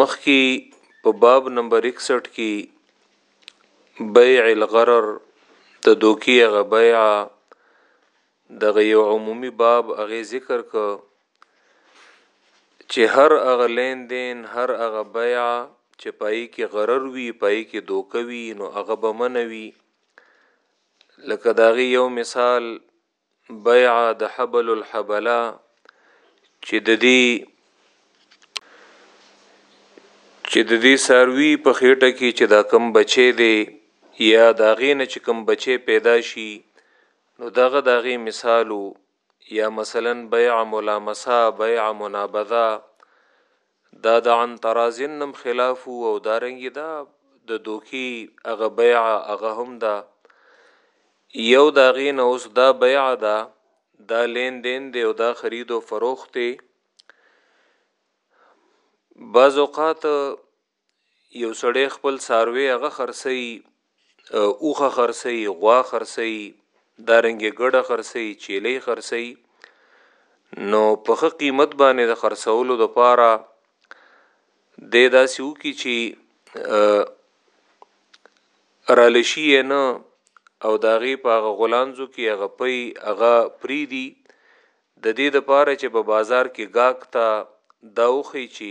مخکې په باب نمبر 61 کې بيع الغرر د دوکي هغه بيع دغه یو عمومي باب هغه ذکر ک چې هر هغه لین دین هر هغه بيع چې پای کې غرر وي پای کې دوکوي نو هغه به منوي لکه داغي یو مثال بیعه د حبل الحبله چې د دې چې د دې ساروی په خېټه کې چې دا کم بچي دی یا دا غینه چې کم بچي پیدا شي نو دغه دغه مثالو یا مثلا بیع ملامسه بیع منابذه دا د عن تراضین نم خلاف وو او دارنګي دا د دوکي هغه بیعه هغه هم دا یو دا غین اوس دا بیعه دا دا لین دین دی او دا خرید او فروخت دی بعض اوقات یو سړی خپل ساروی هغه خرڅي اوښه خرڅوي، غوا خرڅوي، دارنګه ګډه خرڅوي، چیلۍ خرڅوي نو په ښه قیمت باندې د خرڅولو د پاره د داسې وکي چې رالشي نه او داغي په هغه غولانځو کې هغه پي هغه پری دي د دې د پاره چې په بازار کې گاک ته دا وخی چې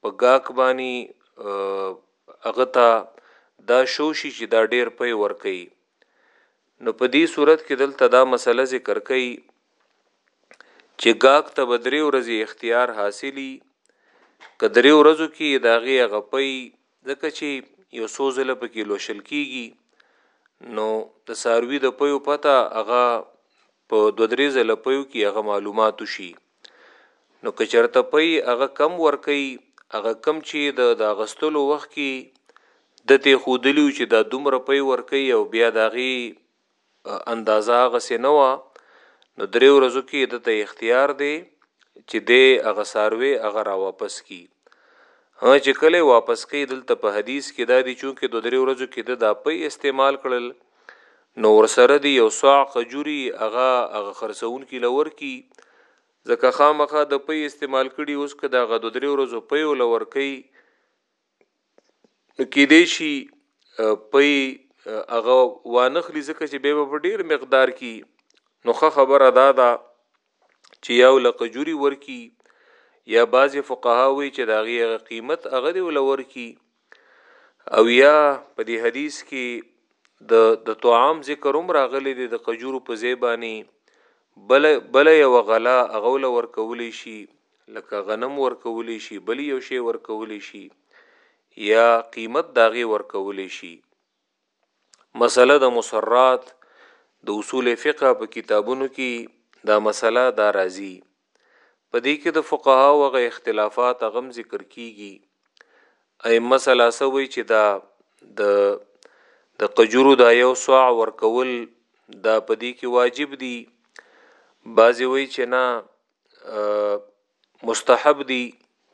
په ګاک بانی هغه ته دا شو شي چې دا ډیر پي ورکي نو په دې صورت کې دلته دا مسله ذکر کړي چې ګاک ته بدري ورځي اختیار حاصلي کدرې ورځو کې داغه غپي ځکه چې یو څو زله پکې لوشل کیږي نو د ساروی د پيو پته هغه په دوه درې زله پيو کې هغه معلومات شي نو که چرته پئ هغه کم ورکئ هغه کم چي د د اغستلو وخت کي ده ته ښودلي وو چي دا دومره پئ ورکئ او بيا د هغي اندازه هغسي نه وه نو درې ورځو کي ده ته اختيار دی چي دی هغه څاروی هغه را واپس کي ها چي کله يې واپس کئ دلته په حديث کي دا دي چونکه د درې ورځو کي ده دا پئ استعمال کړل نو ورسره دي یو صاع قجوري هغه هغه خرڅونکي له ورکي ځکه خامخا ده پي استعمال کړي اوس که ده هغه دو درې ورځو پي له ورکي نو کیدی شي پي هغه وانخلي ځکه چې بیا به په ډیر مقدار کي نو ښه خبره دا ده. چې یو لقجوری ورکی یا بعضی فقها وی چې داغي هغه قیمت هغه دی ولور کی او یا په دې حدیث کې د د طعام ذکر هم راغلی دی د قجورو په زیبانی بل بل یو غلا هغه ولور کولی شي لکه غنم ورکولی شي بل یو شی ورکولی شي یا قیمت داغي ورکولی شي مسله د مسرات د اصول فقه په کتابونو کې دا مسله دا راځي په دې کې د فقها او غ اختلافات غم ذکر کیږي اي مسله سوي چې دا د د قجرو دا یو سوع ورکول دا په دې کې واجب دي بعضی وی چې نه مستحب دي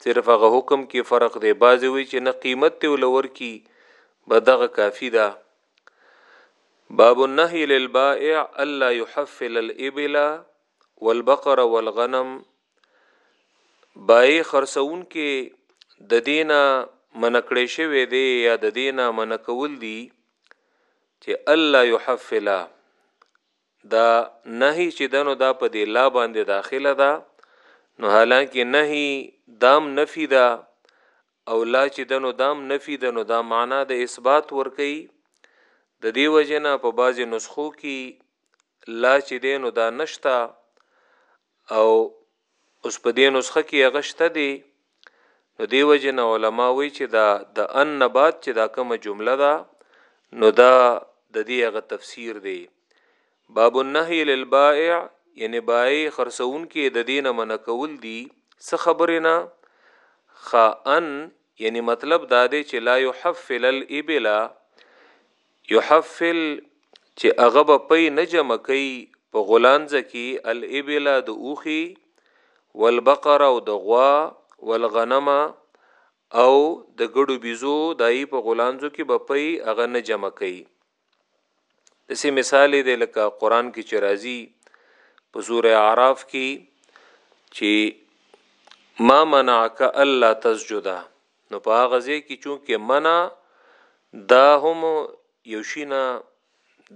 صرف هغه حکم کي فرق دی بعضي وایي چي نه قیمت ته له ورکي به دغه کافي ده باب النهي للبائع الا يحفل الابل والبقر والغنم بائع خرڅونکي د دینه منکړې شوی دی یا د دینه منکول دي چې الله يحفلا دا نهی چی ده نو دا په دی لا باندی داخله ده نو حالانکه نهی دام نفی ده او لا چی ده نو دام نفی ده نو دا معنا د اثبات ورکی د دی وجنه په بعضی نسخو کی لا چی ده نو دا نشتا او اوس په دې نسخه کې هغه شته دی نو دی وجه نه علما وی چې دا د ان نه بعد چې دا کومه جمله ده نو دا د دې هغه تفسیر دی باب النهی للبائع یعنی بای خرڅون کې د دینه من کول دي څه خبره نه خان یعنی مطلب دا دی چې لا يحفل الابل يحفل چې هغه به پۍ نه جمع کوي په غولانځه کې الابل د اوخي والبقر او د غوا والغنم او د ګړو بيزو دای په غولانځو کې به پۍ هغه نه جمع کوي دسې مثال دی لکه قران کې چې راځي په سوره اعراف کې چې ما منعک الا تسجدا نو په هغه ځای کې چونکه منع دا هم یو شینه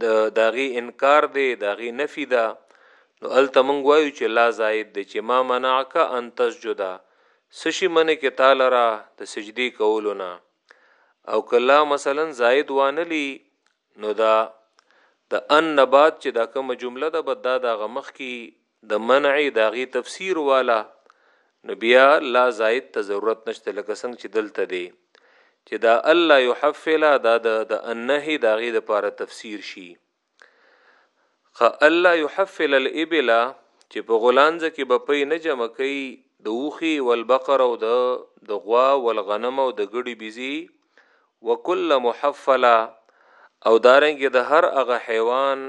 د داغي انکار دی داغي نفي ده نو ال تمنګ وایو چې لا زائد دی چې ما منعک ان تسجدا سشي منه کې تعالی را د سجدي کولونه او کلا مثلا زائد وانلی نو دا د ان نه بعد چې دا کومه جمله ده بد دا د هغه مخکې د منع د هغې تفسیر واله نو بیا لا زاید ته ضرورت نشته لکه څنګه چې دلته دی چې دا الله یحفلا دا د د انه د هغې لپاره تفسیر شي خ الله یحفل الابل چې په غولانځ کې به پي نه جمع کوي د وخي والبقر او د د غوا والغنم او د ګړي بيزي وکل محفلا او دارنګ د هر هغه حیوان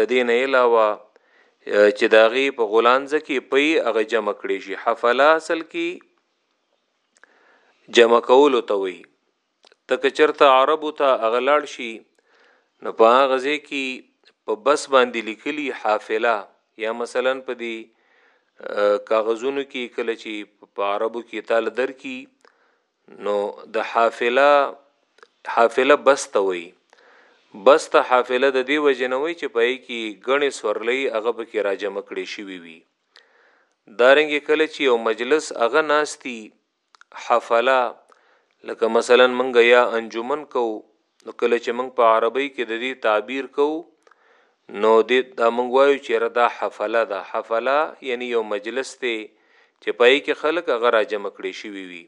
د دین علاوه چې د هغه په غولانځ کې پي هغه جمع کړي شي حفلا اصل کې جمع کول ته وي تک چرته عربو ته اغلاړ شي نو په هغه ځای کې په بس باندې لیکلي حافله یا مثلا په دې کاغذونو کې کله چې په عربو کې تال درکې نو د حافله حافله بس ته وي بس ته حافله د دې وجه نه وي چې پای کې غني سورلې هغه به کې راجم کړي شي وي وي دارنګ کله چې یو مجلس هغه ناشتي حافله لکه مثلا منګه یا انجمن کو نو کله چې موږ په عربۍ کې د دې تعبیر کوو نو دې دا موږ وایو چې را دا حفله ده حفله یعنی یو مجلس دی چې پای کې خلک هغه را جمع کړي شوي وي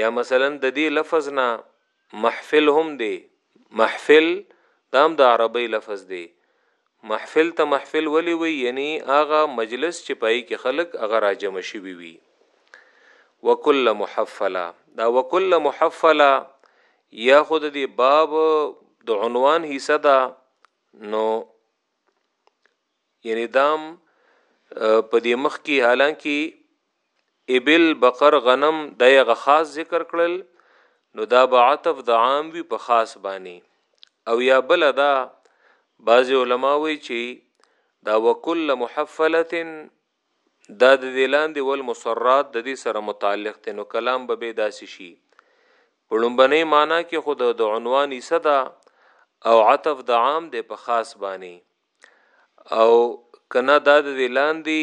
یا مثلا د دې لفظ نه محفل هم دی محفل دام د دا عربی لفظ دی محفل ته محفل ولې وایي یعنی هغه مجلس چې پای کې خلک هغه راجمع شوي وي وکل محفلا دا وکل محفلا یا خود دې باب د عنوان حصہ دا نو یعنی دام په دې مخ کې حالانکه ابل بقر غنم دا یغه خاص ذکر کړل نو دا به عطف د عام وی په خاص بانی او یا بل دا بعض علما وی چی دا وکل محفله دا د دلاندې ول مسرات د دې سره متعلق دی نو کلام به به داسې شي په لومبنۍ معنی کې خود د عنوان یې صدا او عطف د عام دی په خاص باندې او کنا دا د دلاندې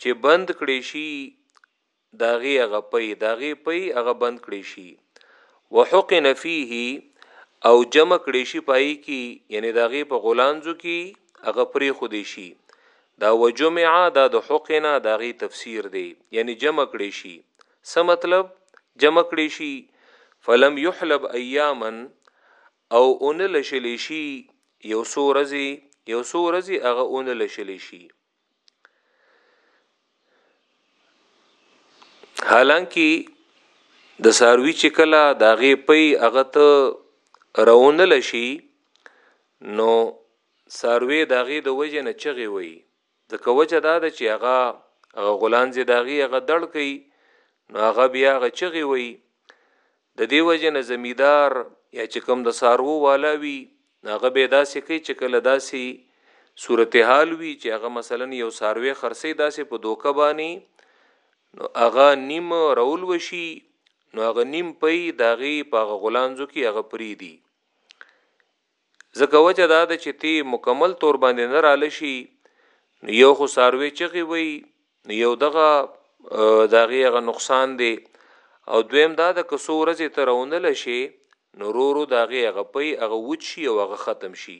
چې بند کړې شي د هغې هغه پۍ، د هغې پۍ هغه بند کړې شي، وحقن فيه او جمع کړې شي په هغې کې یعنې د هغې په غولانځو کې هغه پرېښودې شي، دا وجمع دا د حقن د هغې تفسیر دی یعنې جمع کړې شي، څه مطلب؟ جمع کړې شي، فلم يحلب ایاما او ونه لشلې شي یو څو ورځې، یو څو ورځې هغه ونه لشلې شي. حالانکه د ساروی چې کله داغه پي هغه ته رون لشي نو ساروی داغه د وجه نه چغي وي د کوجه دا د چې هغه غلان زی داغي هغه دړ کوي نو هغه بیا هغه چغي وي د دې وجې نه زمیدار یا چې کوم د څاروو والا وي نو هغه به داسې کوي چې کله داسې صورتحال وي چې هغه مثلا یو څاروی خرڅي داسې په دوکه باني نو هغه نیم رول وشي نو هغه نیم پي داغي په هغه غلانځو کې هغه پری دي ځکه وجه دا ده چې تی مکمل طور باندې نه راله شي نو یو خو ساروی چغي وي نو یو دغه داغي هغه نقصان دی او دویم دا د کسو ورځې ترونه لشي نو رورو داغي هغه پي هغه وچ شي او هغه ختم شي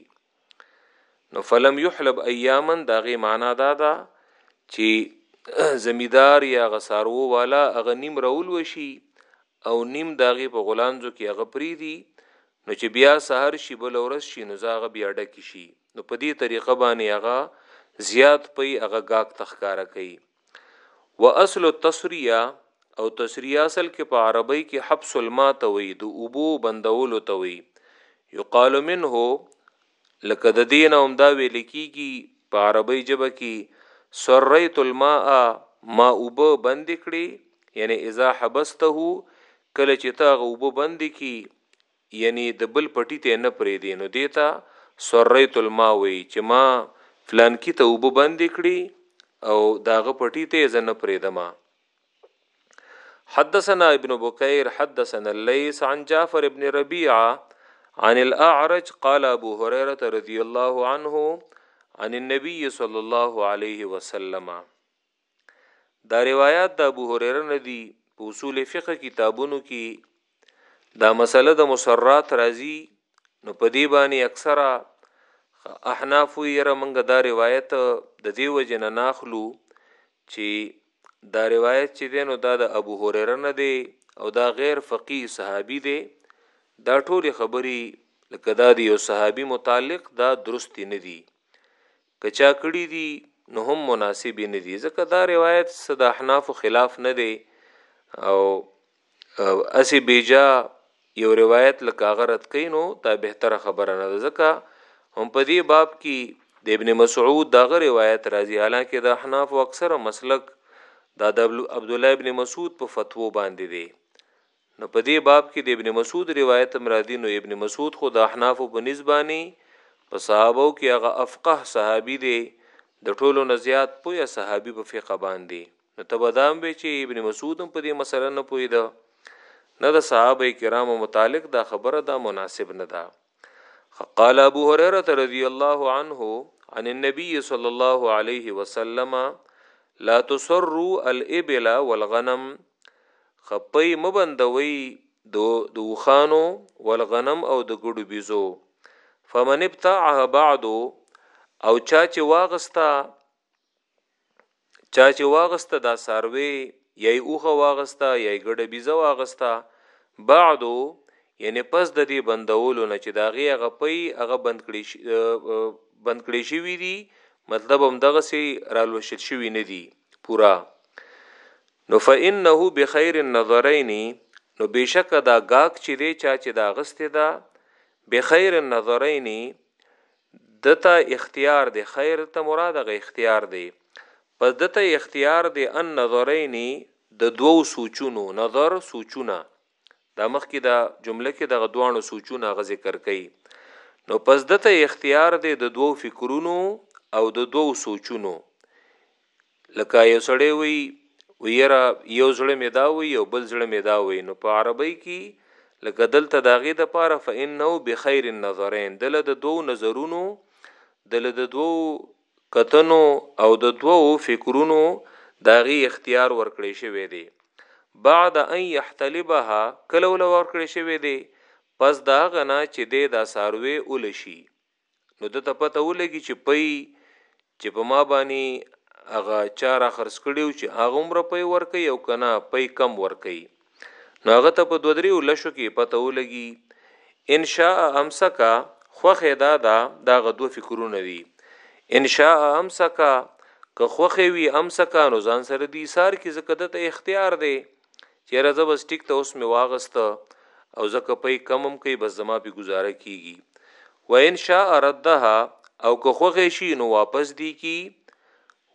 نو فلم یحلب ایاما داغي معنا دا ده چې زمیدار یا غسارو والا هغه نیم رول وشي او نیم داغي په غلانځو کې هغه پری دي نو چې بيا سحر شي بله ورځ شي نو زاغه بيا ډکې شي نو په دې طريقه باندې هغه زيات پي هغه گاک تخکاره کوي و اصل التصريه او تصريه اصل کې په عربی کې حبس الماء ته وي د اوبو بندولو ته وي يقال منه لکه د دې نه هم دا ویل کېږي په عربۍ ژبه کې سریت الماء ما اوبه بندې کړې یعنی اذا حبسته کله چې ته هغه اوبه بندې کی یعنی د بل پټی ته نه پرې دی نو دیتا سریت الماء وی چې ما فلانکی ته اوبه بندې کړې او داغه پټی ته زه نه پرې دما حدثنا ابن بكير حدثنا الليث عن جعفر ابن ربيعه عن الاعرج قال ابو هريره رضي الله عنه عن النبي صلى الله عليه وسلم دا روایت د ابو هريره ندي په اصول فقه کتابونو کې دا مسله د مسرات راځي نو په دې باندې اکثره احناف یې منګه دا روایت د دې وجنه ناخلو چې دا روایت چې دی نو دا د ابو هريره نه دی او دا غیر فقی صحابي دی دا ټول خبري لکه دا دی یو صحابي متعلق دا درست نه دی کچا کړی دی نو هم مناسب نه دی ځکه دا روایت صد احناف خلاف نه دی او او اسی بیجا یو روایت لکه هغه رد کین نو دا بهتره خبره نه ده ځکه هم په دې باب کې د ابن مسعود دغه روایت راځي حالانکه د احناف او اکثره مسلک دا د عبد الله ابن مسعود په فتوو باندې دی نو په دې باب کې د ابن مسعود روایت هم راځي نو ابن مسعود خو د احناف په نسبانی په صحابه کې هغه افقه صحابي دی د ټولو نزيات پوهه صحابي په فقه باندې نو ته به دا هم وې چې ابن مسعود هم په دې مسله نه پوهیده نه د صحابه کرامو متعلق دا خبره دا مناسب نه ده قال ابو هريره رضی الله عنه عن النبي صلى الله عليه وسلم لا تسروا الابل والغنم خپي مبندوي دو دوخانو والغنم او د ګړو بيزو فمن ابتاعها بعد او چا چې واغستا چا چې واغسته دا ساروی یای اوخه واغسته یای ګډه بیزه واغسته بعدو یعنی پس د دې بندولو نه چې دا غي هغه پي هغه بند کړي بند کړي شوی دي مطلب هم دغه سي رالوشل شوی نه دي پورا نو فإنه بخير النظرين نو بشک دا گاک چې دی چا چې دا غسته ده بخير النظرين ده ته اختيار دی، خير ده ته مراد هغه اختيار دی، پس ده ته اختيار دی النظرين د دوو سوچونو، نظر سوچونه، دا مخکې دا جمله کې دغه دواړو سوچونه هغه ذکر کوي، نو پس ده ته اختيار دی د دوو فکرونو او د دوو سوچونو، لکه یو سړی وی ویرا یو زړه می دا وی او بل زړه می دا وی نو په عربی کی لکه دلته داغه د پاره فإنه بخير النظرين دله د دوو نظرونو دله د دوو کتنو او د دوو فکرونو داغي اختیار ورکړی شوی دی بعد ان يحتلبها کله ول ورکړی شوی دی پس دا غنا چې د دا ساروي اولشي نو ده ته پته ولګي چې پي چې په ما باندې هغه چا را خرڅ کړی او چې هغه عمره پي ورکوي او که نه پي کم ورکوي نو هغه ته په دوه دریو لشو کې پته ولګي ان شاء امسکا خوخه دا دا دغه دوه فکرونه دي ان شاء امسکا که خوخه وي امسکا نو ځان سره دي سار کې زکه دته اختیار دی چیرې زه بس ټیک ته اوس می واغست او زکه په کمم کوي بس زما په گزاره کیږي و ان شاء ردها او که خوغه شي نو واپس دی کی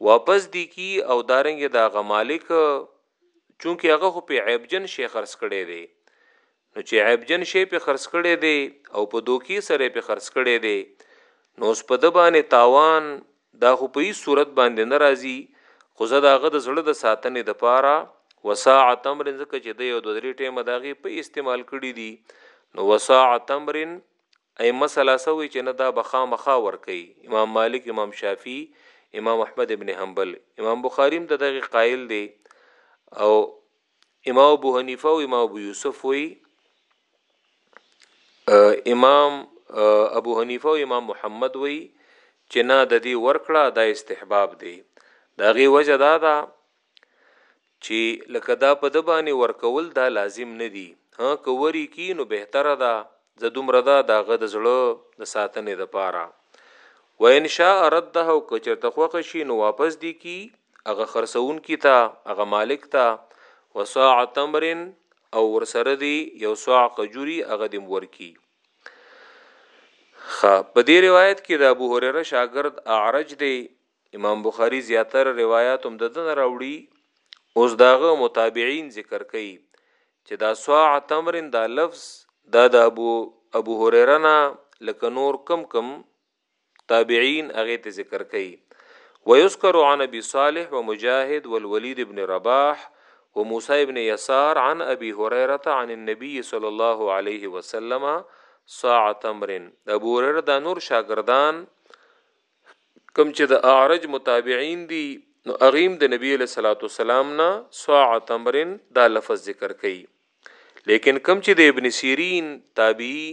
واپس دی کی او دارنګ دا غ مالک چونکه هغه خو په عیب جن شیخ خرڅ کړي دی نو چې عیبجن شی پې خرڅ کړی دی او په دوکې سره یې پې خرڅ کړی دی نو اوس په ده باندې تاوان دا خو په هیڅ صورت باندې نه راځي خو زه د هغه د زړه د ساتنې د پاره وساع تمر ځکه چې د یو دوه درې ټیمه د هغې په استعمال کړي دي نو وساع تمر ای مسله سوې چې نه دا به خامخا ورکي امام مالک امام شافعي امام احمد ابن حنبل امام بخاري هم د دغه قائل دی او امام ابو حنیفه او امام ابو یوسف وی امام ابو حنیفه او امام محمد وی چې نه د دې ورکړه د استحباب دی دا غي وجه دا ده چې لکه دا په د باندې ورکول دا لازم نه دی ها کوری کی نو بهتره ده زه دومره ده د هغه د زړه د ساتنې د پاره و ان شاء رده او که چرته خوښ شي نو واپس دی کی هغه خرڅون کی تا هغه مالک تا وصاع تمر او ورسره دی یو صاع قجوري هغه دیم ورکی خ په دې روایت کې د ابو هريره شاګرد اعرج دی امام بخاری زیاتره روایات هم د دنه راوړي اوس داغه متابعین ذکر کوي چې دا سوا تمرن دا لفظ دا د ابو ابو هريره نه لکه نور کم کم تابعین هغه ته ذکر کوي ويذكر عن ابي صالح ومجاهد والوليد ابن رباح وموسى ابن يسار عن ابي هريره عن النبي صلى الله عليه وسلم ساعه تمرن د ابو هريره د نور شاګردان کوم چې د اعرج متابعین دي نو اغیم د نبی له صلوات والسلام نه ساعه تمرن دا لفظ ذکر کړي لیکن کوم چې د ابن سیرین تابعی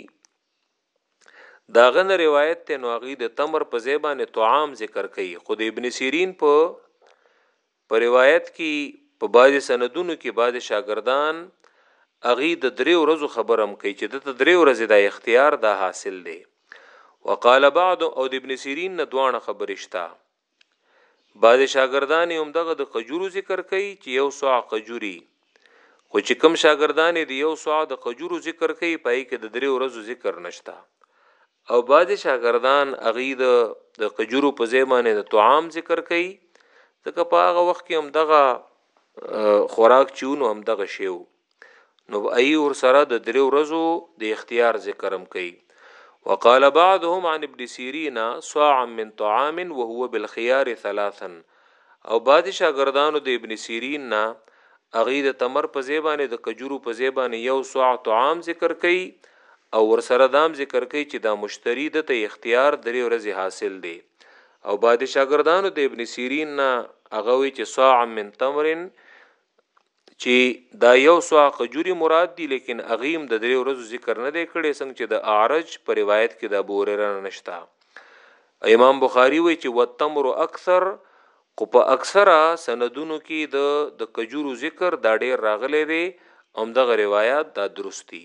دا غن روایت ته نو اغي د تمر په زیبانه طعام ذکر کړي خود ابن سیرین په په روایت کي په بعضي سندونو کي بعضي شاګردان هغي د درې ورځو خبره هم کوي چي ده ته درې ورځي دا اختیار دا حاصل دی وقال بعض او د ابن سیرین نه دواړه خبرې شته بعضي شاګردان هم دغه د قجورو ذکر کوي چي یو سوع قجوري خو چې کم شاګردان دی یو سوع د قجورو ذکر کوي پای کې د درې ورځو ذکر نشته او بعضی شاګردان هغه د د قجورو په ځای باندې د طعام ذکر کوي ځکه په هغه وخت کې هم دغه خوراک چونو هم دغه شیو نو ای ور سره د درې ورځو د اختیار ذکرم کوي وقال بعضهم عن ابن سيرين صاع من طعام وهو بالخيار ثلاثا او بعضی شاګردانو د ابن سیرین نه هغوی د تمر په ځای باندې د کجورو په ځای باندې یو صاع طعام ذکر کوي او ورسره دا هم ذکر کوي چې دا مشتري ده ته اختیار درې ورځې حاصل دی او بعضی شاګردانو د ابن سیرین نه هغوی چې صاع من تمر چی دا یو سو خجوری مراد دی لیکن هغی هم د دری ورځو ذکر نه دی کړی څنګه چی د اعرج په روایت کی د ابو هریره نه نشته او امام بخاری وای چی والتمر اکثر خو په اکثره سندونو کی د د کجورو ذکر دا ډیر راغلی دی او دغه روایات دا درست دی.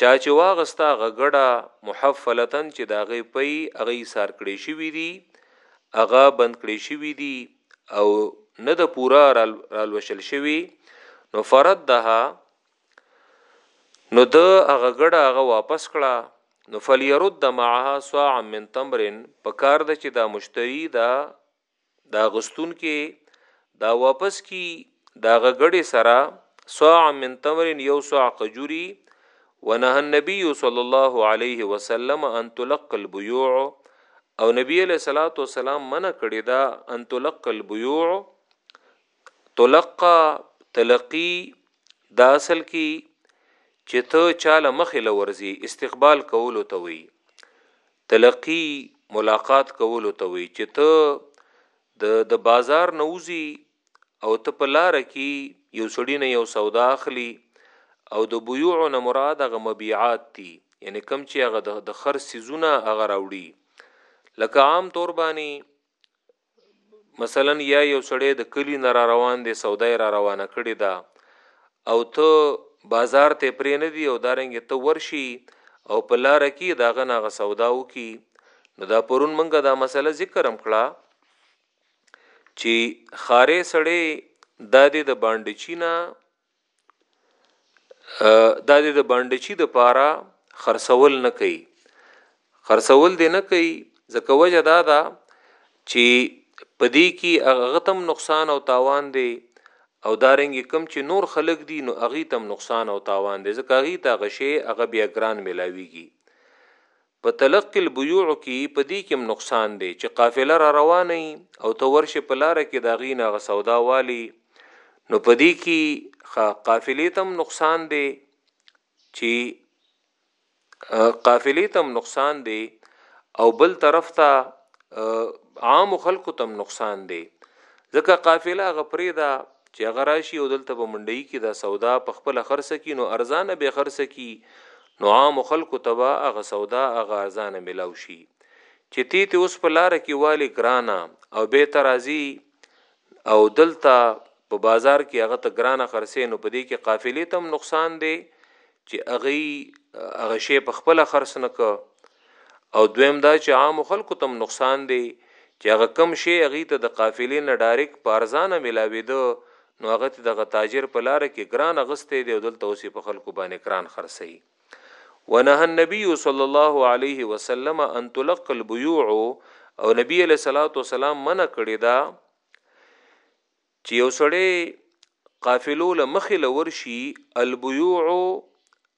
چا چې واغسته هغه ګډه محفلتا چې د هغې پی هغه ایسار کړی شوي دي هغه بند کړی شوي دي او نه د پورا رالوشل شوي نو فرد دها نو د هغه ګډه هغه واپس کړه نو فلیرد معها صاع من تمرن په کار د چې دا مشتری دا دا غستون کې دا واپس کی دا غګړې سره صاع من تمر یو صاع قجوری ونه النبي صلی الله علیه وسلم ان تلق البيوع او نبی علیہ الصلوۃ والسلام منع کړی دا ان تلق البيوع تلقا تلقی دا اصل کی چې ته چاله مخې لورځي استقبال کولو ته وي تلقي، ملاقات کولو ته وایي چې ته د د بازار نه وځي او ته په لاره کې یو سړي نه یو سودا اخلي او د بیوع نه مراد هغه مبیعات دي یعنی کم چې هغه د خرڅ څیزونه هغه راوړي لکه عام طور باندې مثلا یا یو سړی د کلی نه را روان دی سودا یې را روانه کړې ده او ته بازار ته پرې نه دی او دارنګې ته ورشي او په لاره کې داغه ناغه سودا وکي نو دا پرون منګه دا مسله ذکر هم کړه چې خارې سړی دا دې د باندې چینا دا د بانډچی د پاره خرڅول نه کوي خرڅول دی نه کوي ځکه وجه دا ده چې په دې کې هغه تم نقصان او تاوان دی او دارنګ کم چې نور خلق دي نو هغه تم نقصان او تاوان دی ځکه هغه ته غشي هغه بیا ګران ملاويږي په تلقي البيوع کي په دې کي هم نقصان دی چي قافله را روانه يي او ته ورشې په لاره کي د هغي نه هغه سودا والي نو په دې کي ښه قافلې ته هم نقصان دی چي قافلې ته هم نقصان دی او بل طرف ته عام خلکو تم نقصان دی ځکه قافله هغه پرې ده چې هغه راشي او دلته په منډي کې دا سودا په خپل خرڅ کې نو ارزانه به خرڅ کی نو عامو خلکو ته به هغه سودا هغه ارزانه ملاو شي چې تۀ ترې اوس په لاره کې والې ګرانه او بۀ ته راځي او دلته په بازار کې هغه ته ګرانه خرڅوې نو په دې کې قافلې ته هم نقصان دی چې هغوي هغه شی په خپله خرڅ نه کړ او دویم دا چې عامو خلکو ته هم نقصان دی چې هغه کم شی هغوي ته د قافلې نه ډارېک په ارزانه ملاوېده نو هغه ته دغه تاجر په لار کې ګران اغسته دی او دلته اوس په خلکو باندې کران خرڅي ونه النبي صلی الله علیه وسلم ان تلق البيوع او نبی علیہ الصلوۃ والسلام منع کړی دا چې یو سړی قافلو لمخې لور شي البيوع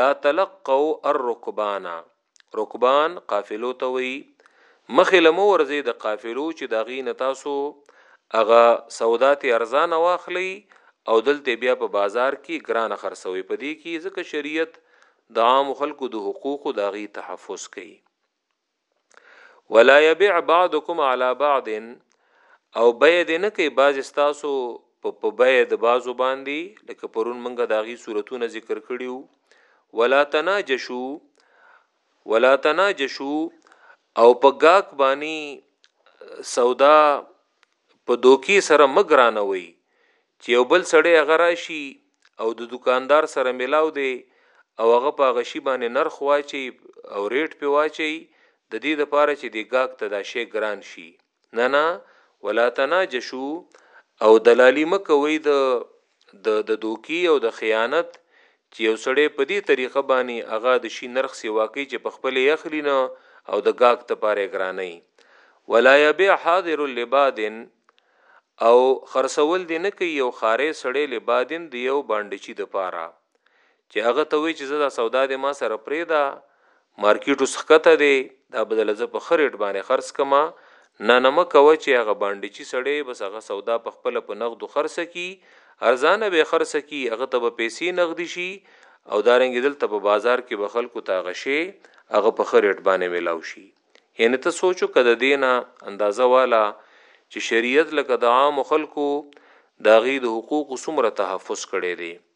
لا تلقوا الرکبان رکبان قافلو ته وی مخې لمو ورځې د قافلو چې د غي نتاسو هغه سودات ارزان واخلی او دلته بیا په بازار کې ګران خرڅوي په دې کې ځکه شریعت د عام خلکو د حقوقو د غي تحفظ کوي ولا يبيع بعضكم على بعض او بيع دې نه کوي باز استاسو په بيع د بازو باندې لکه پرون منګه داغي صورتونه ذکر کړیو ولا تناجشو ولا تناجشو او په گاک باندې سودا په دوکې سره مه ګرانوئ چې یو بل سړی هغه راشي او د دوکاندار سره ملاو دی او هغه په هغه شي باندې نرخ واچوي او ریټ پې واچوي د دې لپاره چې دې ګاک ته دا شی ګران شي نه نه ولا تناجشو او دلالي مه کوئ د د د دوکي او د خیانت چې یو سړی په دې طریقه باندې هغه د شي نرخ سیوا کوي چې په خپل یې اخلي نه او د ګاک ته پاره ګراني ولا یبیع حاضر لبادن او خرڅول دې نه کوي یو خارې سړی لبادن د یو بانډچي د پاره چې هغه ته وی چې زه دا سودا دې ما سره پرېدا مارکیټ اوس ښکته دی دا بدل زه په خریټ باندې خرڅ کما نه نه مکوه چې هغه باندې چې سړی بس هغه سودا په خپل په نقد خرڅ کی ارزانه به خرڅ کی هغه ته به پیسې نقد شي او دارنګ دلته په بازار کې به خلکو ته غشي هغه په خریټ باندې ملاو شي یعنی ته سوچو کده دینا اندازه والا چې شریعت لکه د عام خلکو داغي د حقوق سمره تحفظ کړي دي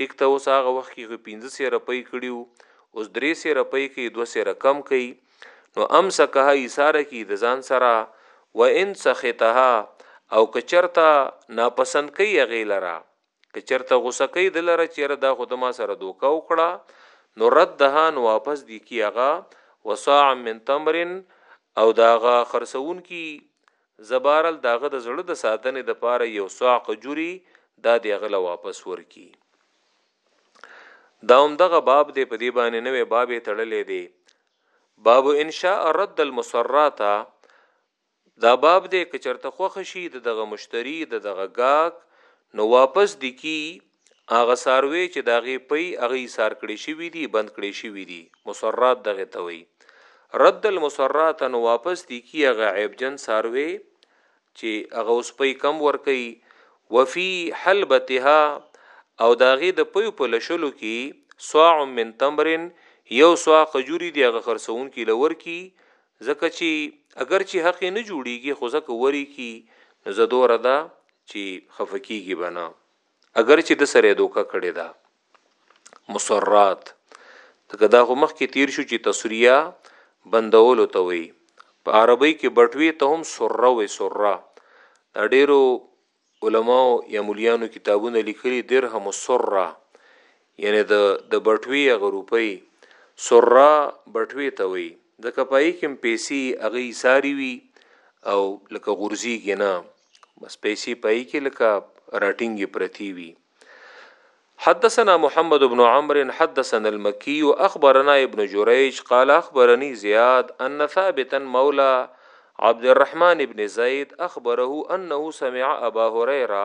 ټیک ته اوس هغه وخت کی غی پنځه سیره پی کړی وو اوس دری سیره پی کوی دوه سیره کم کوی نو امسکها ایساره کی د ځان سره وان سخطها او که چرته ناپسند کوي هغې لره که چرته غوسه کوي د لره چې یاره دا خو د ما سره دوکه وکړه نو ردها نو واپس دی کی هغه وصاع من تمر او داغه خرڅون کی ځه بهرحال د هغه د زړه د ساتنې دپاره یو صاع قجوري دا دې هغه له واپس ورکړي. دا هم دغه باب دی په دې باندې نوی باب یې تړلی دی. باب ان شاء رد المسرات دا باب دی که چرته خوښ شي د دغه مشتري د دغه ګاک نو واپس دې کړي هغه څاروی چه دهغی پی هغه ایسار کړی شوی دی بند کړی شوی دی مصرات دغه ته وایی رد المصرات نو واپس دی کی هغه عیب جن څاروی چه هغه اوس پی کم ورکی وفی حلبتها او دهغی د پیو په لشلو کی صاع من تمر یو صاع خجوری دی هغه خرڅون کی له ورکی ځکه چه اګر چه حق نه جوړیږی خو ځکه وری کی نو زدوره ده چه خفه کیږی به نه. اگر چې د سره دوکه کړی دا مسرات دغه دا خو مخ کې تیر شو چې تسریه بندولو ته وي په عربی کې بټوي ته هم سره وي سره دا ډیرو علماو یا مليانو کتابونه لیکلي درهم سره یعنې د د بټوې هغه روپۍ سره بټوې ته وایي ځکه پای کې هم پیسې هغه یې ساري وي او لکه غورځېږي نه بس پیسې پای کې لکه راټینګې پرتی وي حدثنا محمد بن عمرو حدثنا المکی اخبرنا ابن جریج قال اخبرني زیاد ان ثابتا مولا عبد الرحمن ابن زید اخبره انه سمع ابا هريره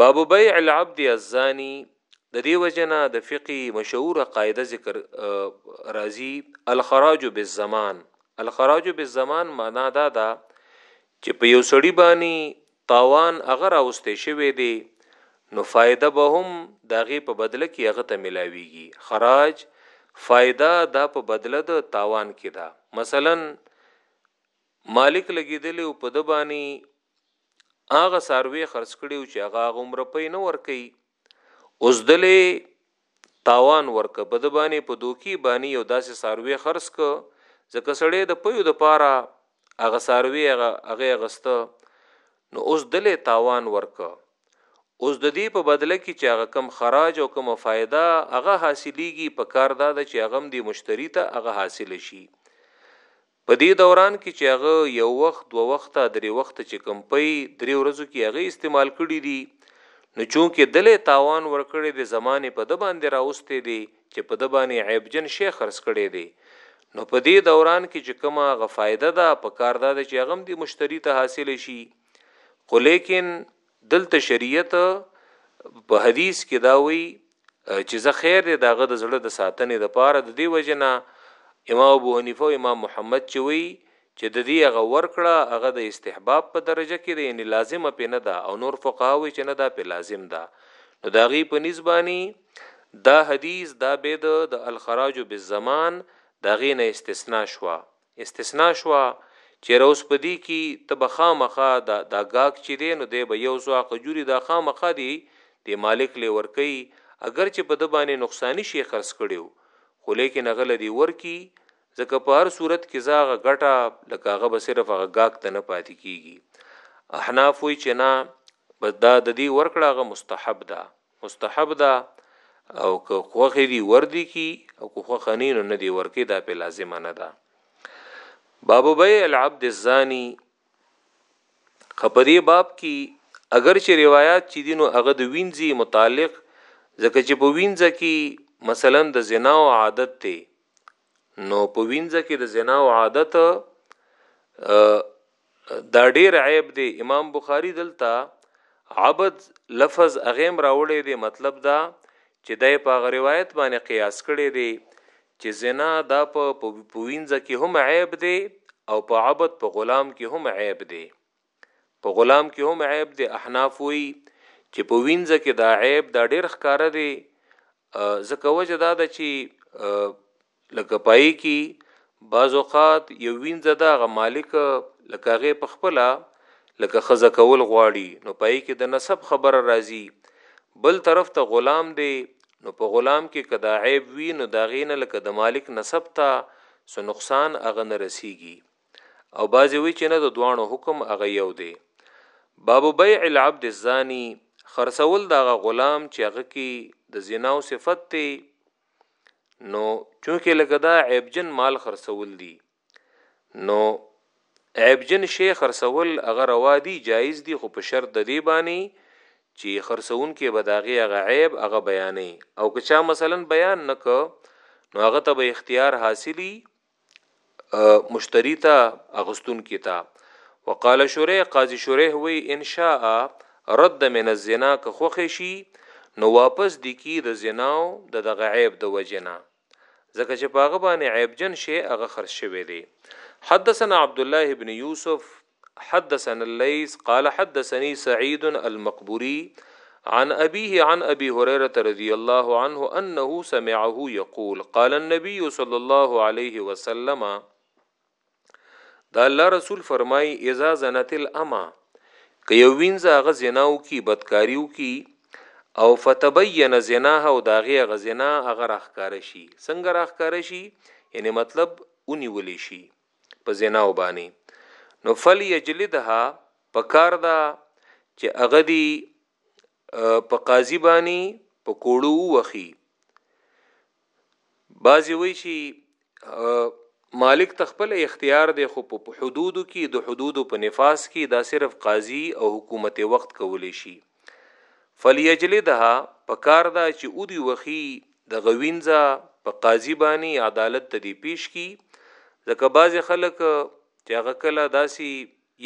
باب بيع العبد الزاني د دې وجنه د فقه مشهور قاعده ذکر راځي الخراج بالزمان الخراج بالزمان معنا دا ده چې په یو سړی باندې تاوان هغه راوستي شوی دی نو فائدہ به هم داغه په بدله کې هغه ته ملاويږي خراج فائدہ دا په بدله د تاوان کې ده مثلا مالک لګیدلی او په ده باندی هغه ساروی خرڅ کړی او چې هغه هغه عمر پی نه ورکوي اوس دلی تاوان ورک په ده باندی په دوکی باندی یو داسې ساروی خرڅ ک ځکه سړی د پیو د پاره هغه ساروی هغه هغه غسته نو اوس دلی تاوان ورک اوس د دې په بدله کې چې هغه کم خراج او کم فائدہ هغه حاصلېږي په کار دا د چې هغه دی مشتری ته هغه حاصل شي په دې دوران کې چې هغه یو وخت، دوه وخته، درې وخته چې کوم پۀ درې ورځو کې هغۀ استعمال کړي دي نو چونکه دۀ لۀ تاوان ورکړی دی زمانې په دۀ باندې راوستی دی چې په دۀ باندې عیبجن شی خرڅ کړی دی نو په دې دوران کې چې کومه هغه فائده ده پکار دا ده چې هغه هم دې مشتری ته حاصله شي خو لیکن دلته شریعت په حدیث کې دا وایي چې زه خیر دی داغه د زړه د ساتنې د پاره د دې وجنه امام ابو حنیفه او امام محمد چې وایي چې د دې هغه ورکړه هغه د استحباب په درجه کې دی یعنی لازمه په نه ده او نور فقها وایي چې نه دا په لازم ده نو دا غي په نسبانی دا حدیث دا به د الخراج بالزمان دا غي نه استثناء شوا استثنا شوه چېره اوس په دې کي ته به خامخا دا دا ګاک چي دی نو دی به يو څو اقجوري دا خامخا دي دې مالک لۀ ورکوي اګر چي په ده باندي نقصاني شی خرڅ کړي وو خو ليکن هغه له دي ورکي ځکه په هر صورت کي ځه هغه ګټه لکه هغه به صرف هغه ګاک ته نه پاتي کيږي احناف وائي چي نه بس دا ددي ورکړه هغه مستحب ده. مستحب ده او که خوخه دی وردی کی او که خوخه نه نو ندی ورکی دا په لازمه نه ده باب بیع العبد الزانی خپدی باب کی اگر چې روایت چې دینو هغه د وینځي متعلق ځکه چې په وینځه کې مثلا د زنا او عادت ته نو په وینځه کې د زنا او عادت دا ډیر عیب دی امام بخاری دلته عبد لفظ اغیم راوړی دی مطلب دا چې دای په روایت باندې قیاس کړی دی چې زنا دا په پوینځه کې هم عیب دی او په عبد په غلام کې هم عیب دی په غلام کې هم عیب دی احناف وی چې په وینځه کې دا عیب دا ډیر ښکاره دی ځکه وجه دا ده چې لکه پای کې بعض اوقات یو وینځه دا غ مالک لکه هغه په خپل لکه خزه کول غواړي نو پای کې د نسب خبره راځي بل طرف ته غلام دی نو په غلام کې کدا عیب وی نو دا غینه لکه د مالک نسب ته سو نقصان اغه نه رسیږي او بعضی وی چې نه د دوانو حکم هغه یو دی باب بیع العبد الزانی خرڅول داغه غلام چې هغه کی د زنا او صفت ته نو چونکه لکه دا عیب جن مال خرڅول دی نو عیب جن شی خرڅول هغه روا دی جایز دی خو په شرط د دی باندې چې خرڅون کې به داغه هغه عیب هغه بیانې او که چا مثلا بیان نک نو هغه ته به اختیار حاصلی مشتری ته اغستون کیتا وقال شریح قاضی شریح وی ان شاء رد من الزنا که خوخه شي نو واپس دی کی د زناو د دغه عیب د وجنا ځکه چې پاغه باندې عیب جن شي هغه خرج شوی دی حدثنا عبد الله ابن یوسف حدثنا الليث قال حدثني سعيد المقبري عن أبيه عن أبي هريرة رضي الله عنه أنه سمعه يقول قال النبي صلى الله عليه وسلم دا الله رسول فرمای اذا زنت الاما که یو وینځه هغه زناو کی بدکاریو کی او فتبین زناها او داغه هغه زنا هغه راخکار شي څنګه راخکار شي یعنی مطلب اونی ولې شي په زنا وبانی نو فل یجلدها په کار دا چې هغه دی په قاضي بانی په کوړو وخی بازی وی شي مالک تخپل اختیار دی خو په حدودو کې د حدودو په نفاس کې دا صرف قاضي او حکومت وخت کولی شي فلیجلدها په کار دا چې او دی وخی د غوینځه په قاضي باندې عدالت ته دی پیش کی ځکه بعض خلک چې هغه کله داسي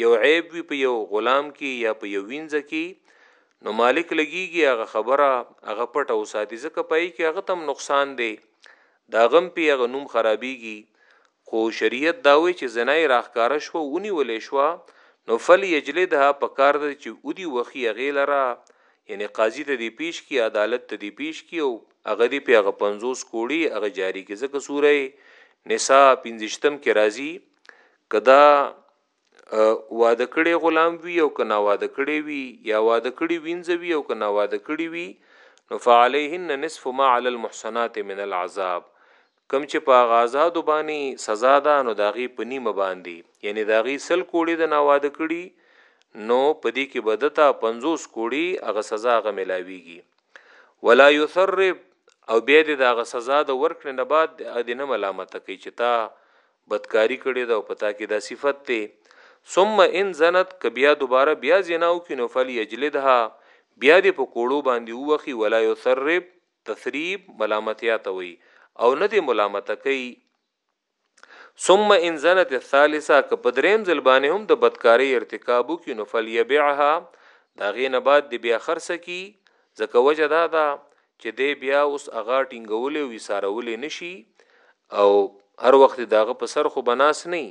یو عیب وی په یو غلام کې یا په یو وینځه کې نو مالک لګیږي هغه خبره هغه پټه او ساتي ځکه پای کې هغه تم نقصان دی دا غم پی هغه نوم خرابيږي خو شریعت دا وایي چې زنا یې راښکاره شوه او ونیول شوه نو فلیجلدها په کار ده چې ودی وښي هغې لره یعنې قاضي ته دې پیش کړي عدالت ته دې پیش کړي او هغه دې پې هغه پنځوس کوړې هغه جاري کړي ځکه سوره نساء پنځه ویشتم کې راځي که دا واده کړي غلام وي او کنا واده کړي وي یا واده کړي وینځ وي او کنا واده کړي وي نو فعليهن نصف ما على المحصنات من العذاب کم چې په غازا د باندې سزا ده نو داغي په نیمه باندې یعنی داغي سل کوړي د نا واده کړي نو پدې کې بدتا 50 کوړي هغه سزا غ ملاويږي ولا يثرب او بیا دې داغه سزا د ورکړې نه بعد د نه ملامت کوي چې تا بدکاری کړی ده او په تا کې دا صفت دی ثم ان زنت که بیا دوباره بیا زنا وکړي نو فلیجلدها بیا دې په کوړو باندې ووخي ولا یثرب تثریب ملامتیا ته وي او نه دې ملامته کوي ثم ان زنت الثالثه که په دریم ځل باندې هم د بدکاری ارتکاب وکړي نو فلیبعها دا غې نه بعد دې بیا خرڅه کی ځکه وجه دا ده چې دی بیا اوس هغه ټینګولی او ایسارولی نشي او هر وخت د هغه په سر خو بناس نه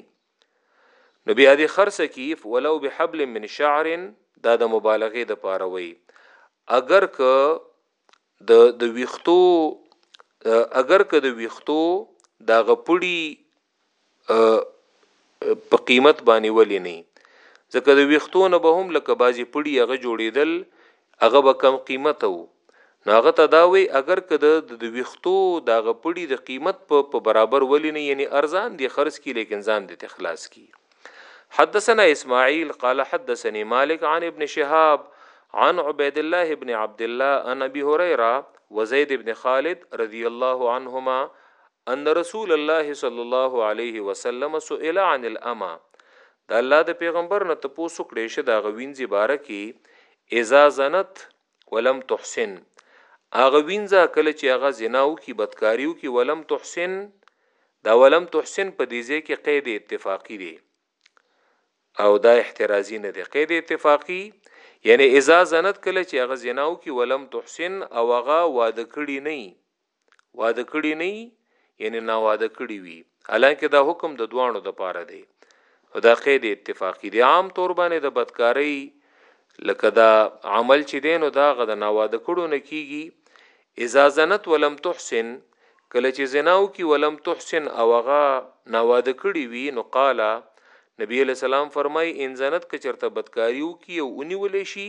نو بیا د خرڅ کیف ولو بحبل من شعر دا د مبالغه د پاره وي اگر که د د ویختو اگر که د ویختو دا غپړی په قیمت باندې ولې نه ځکه د ویختو نه به هم لکه بازي پړي هغه جوړیدل هغه به کم قیمته وو نو هغه ته دا وی اگر که د ویختو دا غپړي د قیمت په په برابر ولې نه یعنی ارزان دی خرڅ کی لیکن ځان د تخلاص کی حدثنا اسماعیل قال حدثني مالک عن ابن شهاب عن عبید الله ابن عبد الله عن ابي هريره وزيد ابن خالد رضی الله عنهما ان رسول الله صلی الله علیه وسلم سئل عن الامه د الله د پیغمبر نه تپوس کړي شه دا غوینځي باره کې اذا زنت ولم تحسن اغه وینځه کله چې هغه زناو کی بدکاریو کی ولم تحسن دا ولم تحسن په دې ځای کې قید اتفاقی دی او دا احترازی نه دی قید اتفاقی یعنی اذا زنت کله چې هغه زناو کی ولم تحسن او هغه واده کړی نه واده کړی نه یعنی نا واده کړی وی حالانکه دا حکم د دوانو د پاره دی او دا قید اتفاقی دی عام طور باندې د بدکاری لکه دا عمل چې دینو دا غد نا واده کړو نه کیږي اذا زنت ولم تحسن کله چې زناو کی ولم تحسن او هغه نا واده کړی وی نو قالا نبی علیہ السلام فرمای ان زنت کچرته بدکاریو کی او اونی ولې شي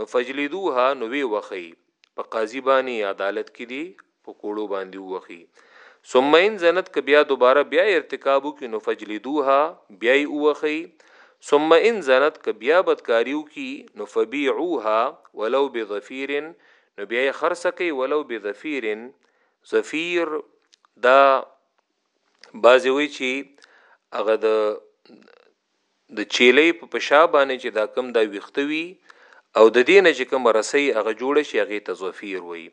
نو فجلدوها نو وی وخی په قاضی بانی عدالت کی دی په کوړو باندی ووخی ثم ان زنت که بیا دوباره بیا ارتکاب وکی نو فجلدوها بیا یی ووخی ثم ان زنت که بیا بدکاری وکی نو فبیعوها ولو بظفیر نو بیا یی خرڅ کئ ولو بظفیر ظفیر دا بازی وی چی هغه د د چیلۍ په په شا باندې چې دا کوم دا ویښته وي او د دې نه چې کومه رسۍ هغه جوړه شي هغې ته ظفیر وایي.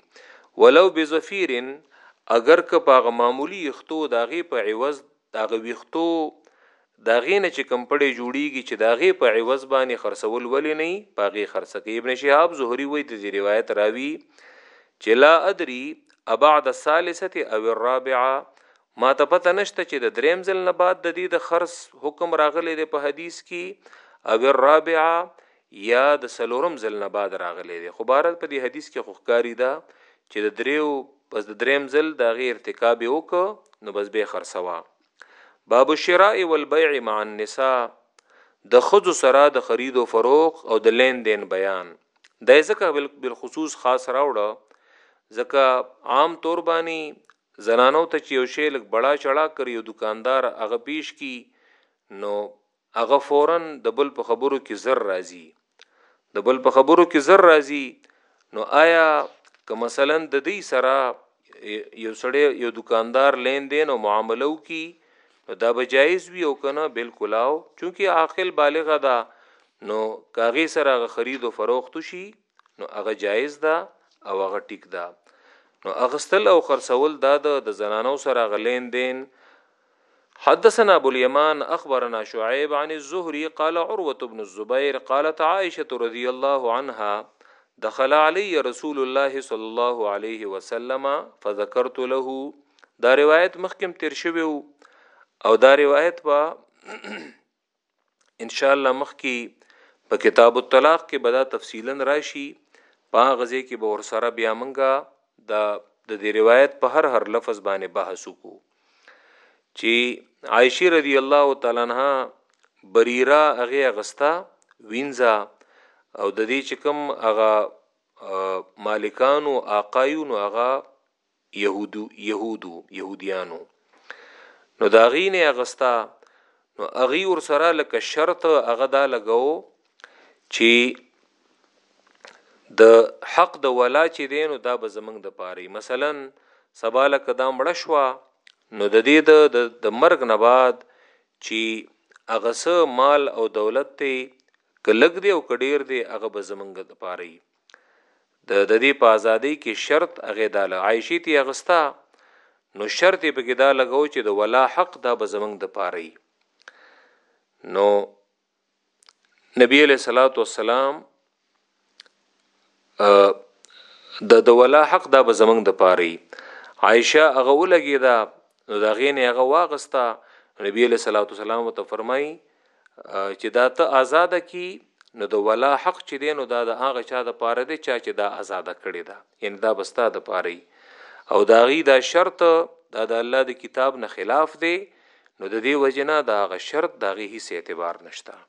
ولو بظفیر اګر که په هغه معمولي یښتو د هغې په عوض د هغه ویښتو د هغې نه چې کوم پړی جوړېږي چې د هغې په عوض باندې خرڅول ولې نه په هغې خرڅه کوي. ابن شهاب زهري وایي د دې روایت راوي چې لا ادري ابعد الثالثة او الرابعة ماته پته نشته چی د دریم ځل نه بعد ددی د خرس حکم راغلی دی په حدیث کی او الرابعه یا د سلورم ځل نه بعد راغلی دی خو بارد په دی حدیث کی خوخکاری ده چی د دریو پس د دریم ځل دا غی ارتکاب اوک نو بس به خرسوا باب الشراء والبيع مع النساء د خزو سره د خرید او فروخ او د لین دین بیان د ځکه بالخصوص خاص راوړه ځکه عام تور باندې زنانو ته چې یو شی لږ بړا چړا کر یو دوکاندار هغه پیش کړي نو هغه فورا د بل په خبرو کې زر راځي د بل په خبرو کې زر راځي نو آیا که مثلا د دې سره یو سړی یو دوکاندار لین دین او معاملو کی نو دا به جایز وي او کنه بالکل او چونکی عاقل بالغ ده نو کاغه سره خرید او فروخت شي نو هغه جایز ده او هغه ټیک ده نو اغستل او خرڅول دا د زنانو سره غلین دین حدثنا ابو اليمان اخبرنا شعيب عن الزهري قال عروه بن الزبير قالت عائشه رضي الله عنها دخل علي رسول الله صلى الله عليه وسلم فذكرت له دا روایت مخکم تیر شوی او دا روایت په ان شاء الله مخکي په کتاب الطلاق کې به دا تفصیلا راشي په غزه کې به ور سره بیا منګه دا د دې روایت په هر هر لفظ باندې بحث وکړو چې عائشه رضی الله تعالی عنها بریرا هغه غستا وینځه او د دې چې کوم هغه مالکانو آقایونو هغه یهودو یهودو یهودیانو نو دا غي نه اغستا نو اغي ور سره لکه شرط هغه دا لګاو چې د حق د ولا چې دین او دا به زمنګ د پاره مثلا سباله کدا مړ شو نو د دې د مرګ نه بعد چې اغسه مال او دولت ته کلګ دی او کډیر دی هغه به زمنګ د پاره د ددی په ازادی کی شرط هغه دا له عایشی تی اغستا نو شرط یې پکې دا لګو چې د ولا حق دا به زمنګ د پاره ای نو نبی علیہ الصلوۃ والسلام د د ولا حق دا به زمنګ د پاره ای عائشه هغه ولګی دا نو د هغې نه هغه واغسته نبی علیه الصلاۃ والسلام ورته فرمایي چې دا ته آزاد کی نو د ولا حق چې دی نو دا د هغه چا د پاره دی چا چې دا آزاد کړی دا یعنی دا بستا د پاره او دا غي دا شرط دا د الله د کتاب نه خلاف دی نو د دې وجنه دا غ شرط دا غي هیڅ اعتبار نشته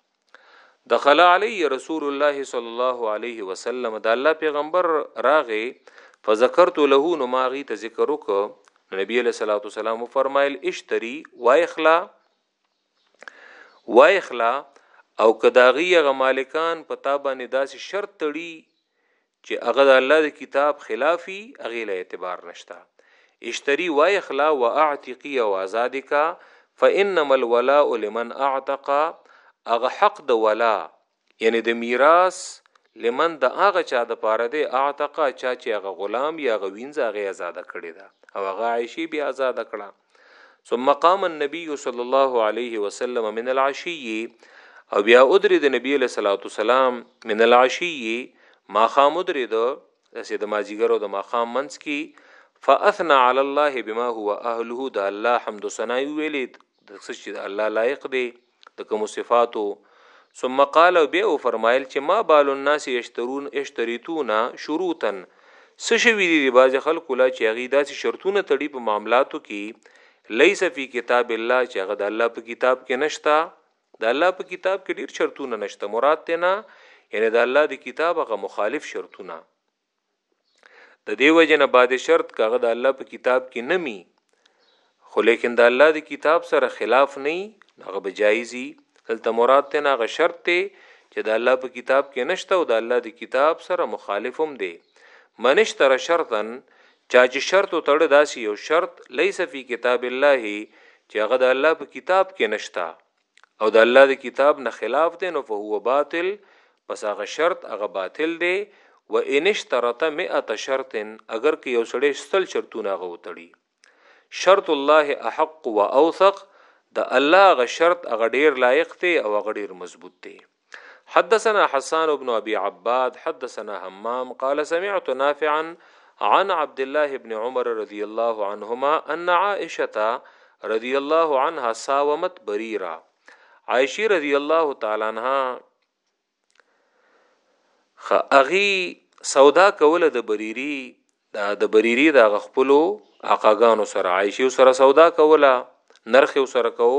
دخل علی رسول الله صلی الله علیه وسلم دا الله پیغمبر راغه فذكرت له نو ماغي ته ذکر وک نبی علیہ الصلوۃ والسلام فرمایل اشتری وایخلا وایخلا او کداغي غ مالکان پتا باندې داسې شرط تړي چې هغه د الله د کتاب خلافي هغه له اعتبار نشتا اشتری وایخلا واعتقی او آزاد کا فانما الولاء لمن اعتق هغه حق د ولا یعنی د میراث لمن د هغه چا د پاره دی اعتقا چا چې هغه غلام یا غوینځ هغه آزاد کړی دا او هغه عائشه بیا آزاد کړه ثم قام النبي صلى الله عليه وسلم من العشي او بیا ادری د نبی له صلوات والسلام من العشي ما خام ادری د اسې د مازیګرو د ما خام منس کی فاثنى على الله بما هو اهله د الله حمد ثنا ویلې د څه چې د الله لایق دی د کوم صفاتو ثم قال او به فرمایل چې ما بال الناس یشترون یشتریتون شروطا څه شوی دي بعض خلکو لا چې هغه داسې شرطونه تړي په معاملاتو کې لیس فی کتاب الله چې هغه د الله په کتاب کې نشتا د الله په کتاب کې ډیر شرطونه نشته مراد ته نه یعنی د الله د کتاب هغه مخالف شرطونه د دې وجه نه بعد شرط که هغه د الله په کتاب کې نه مي خو لیکن د الله د کتاب سره خلاف نه هغه به جایزي دلته مراد ته نه هغه شرط ته چې د الله په کتاب کې نشته او د الله د کتاب سره مخالفم دی منش تر شرطا چا چې شرط تړ داسي یو شرط ليس فی کتاب الله چې هغه د الله په کتاب کې نشته او د الله د کتاب نه خلاف دی نو فهو باطل پس هغه شرط هغه باطل دی و ان اشترط 100 شرط اگر که یو سړی سل شرطونه هغه وتړي شرط الله احق و اوثق د الله غ شرط هغه ډیر لایق دی او هغه ډیر مضبوط دی حدثنا حسان بن ابي عباد حدثنا همام قال سمعت نافعا عن عبد الله بن عمر رضي الله عنهما ان عائشه رضي الله عنها ساومت بريره عائشه رضي الله تعالى عنها خ اغي سودا کوله د بریری دا د بریری دا غخپلو آقاګانو سره عائشه سره سودا کوله نرخ سره کو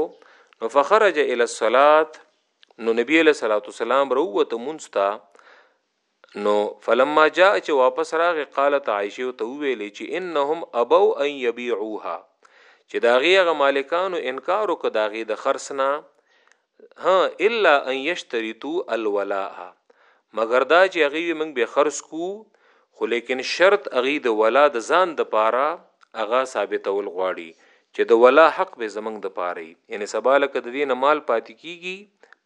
نو فخرج الى الصلاه نو نبی علیہ الصلوۃ والسلام روته مونستا نو فلما جاء چې واپس راغې قالت عائشه ته ویلې چې انهم ابو ان يبيعوها چې داغي غ مالکانو انکار وکړ داغي د خرسنا هه الا ان یشترطو الولاء مګر دا چې هغوی وي موږ به خرڅ کړو خو لیکن شرط هغوی د ولا د ځان دپاره هغه ثابتول غواړي چې د ولا حق به زمونږ دپاره وي یعنې سبا لکه د دې نه مال پاتې کیږي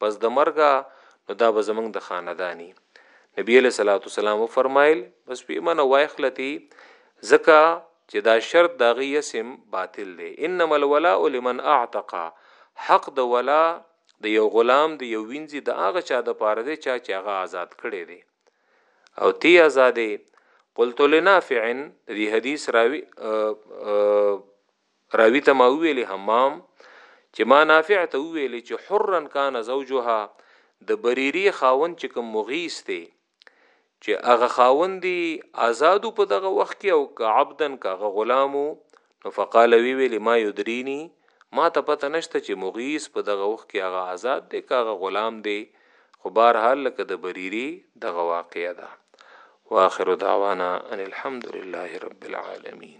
پس د مرګه نو دا به زمونږ د خانداني نبی علیه السلام وفرمایل بس په منه وایخلتي ځکه چې دا شرط د هغه اسم باطل دی، انما الولاء لمن اعتق، حق د ولا د یو غلام د یو وینځي د هغه چا د پاره دی چا چې هغه آزاد کړی دی او تی آزادې قلت لنافع د دې حدیث راوی راوی ته ما ویلې حمام چې ما نافع ته ویلې چې حرن کان زوجها د بریری خاون چې کوم مغیث دی چې هغه خاوند دی آزادو په دغه وخت کې او که عبدن که هغه غلامو نو فقال وی ویل ما یدرینی ما ته پته نشته چې مغیث په دغه وخت کې هغه آزاد دی که هغه غلام دی خو بهر حال لکه د بریری دغه واقعه ده واخر دعوانا ان الحمد لله رب العالمین